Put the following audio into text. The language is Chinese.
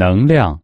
能量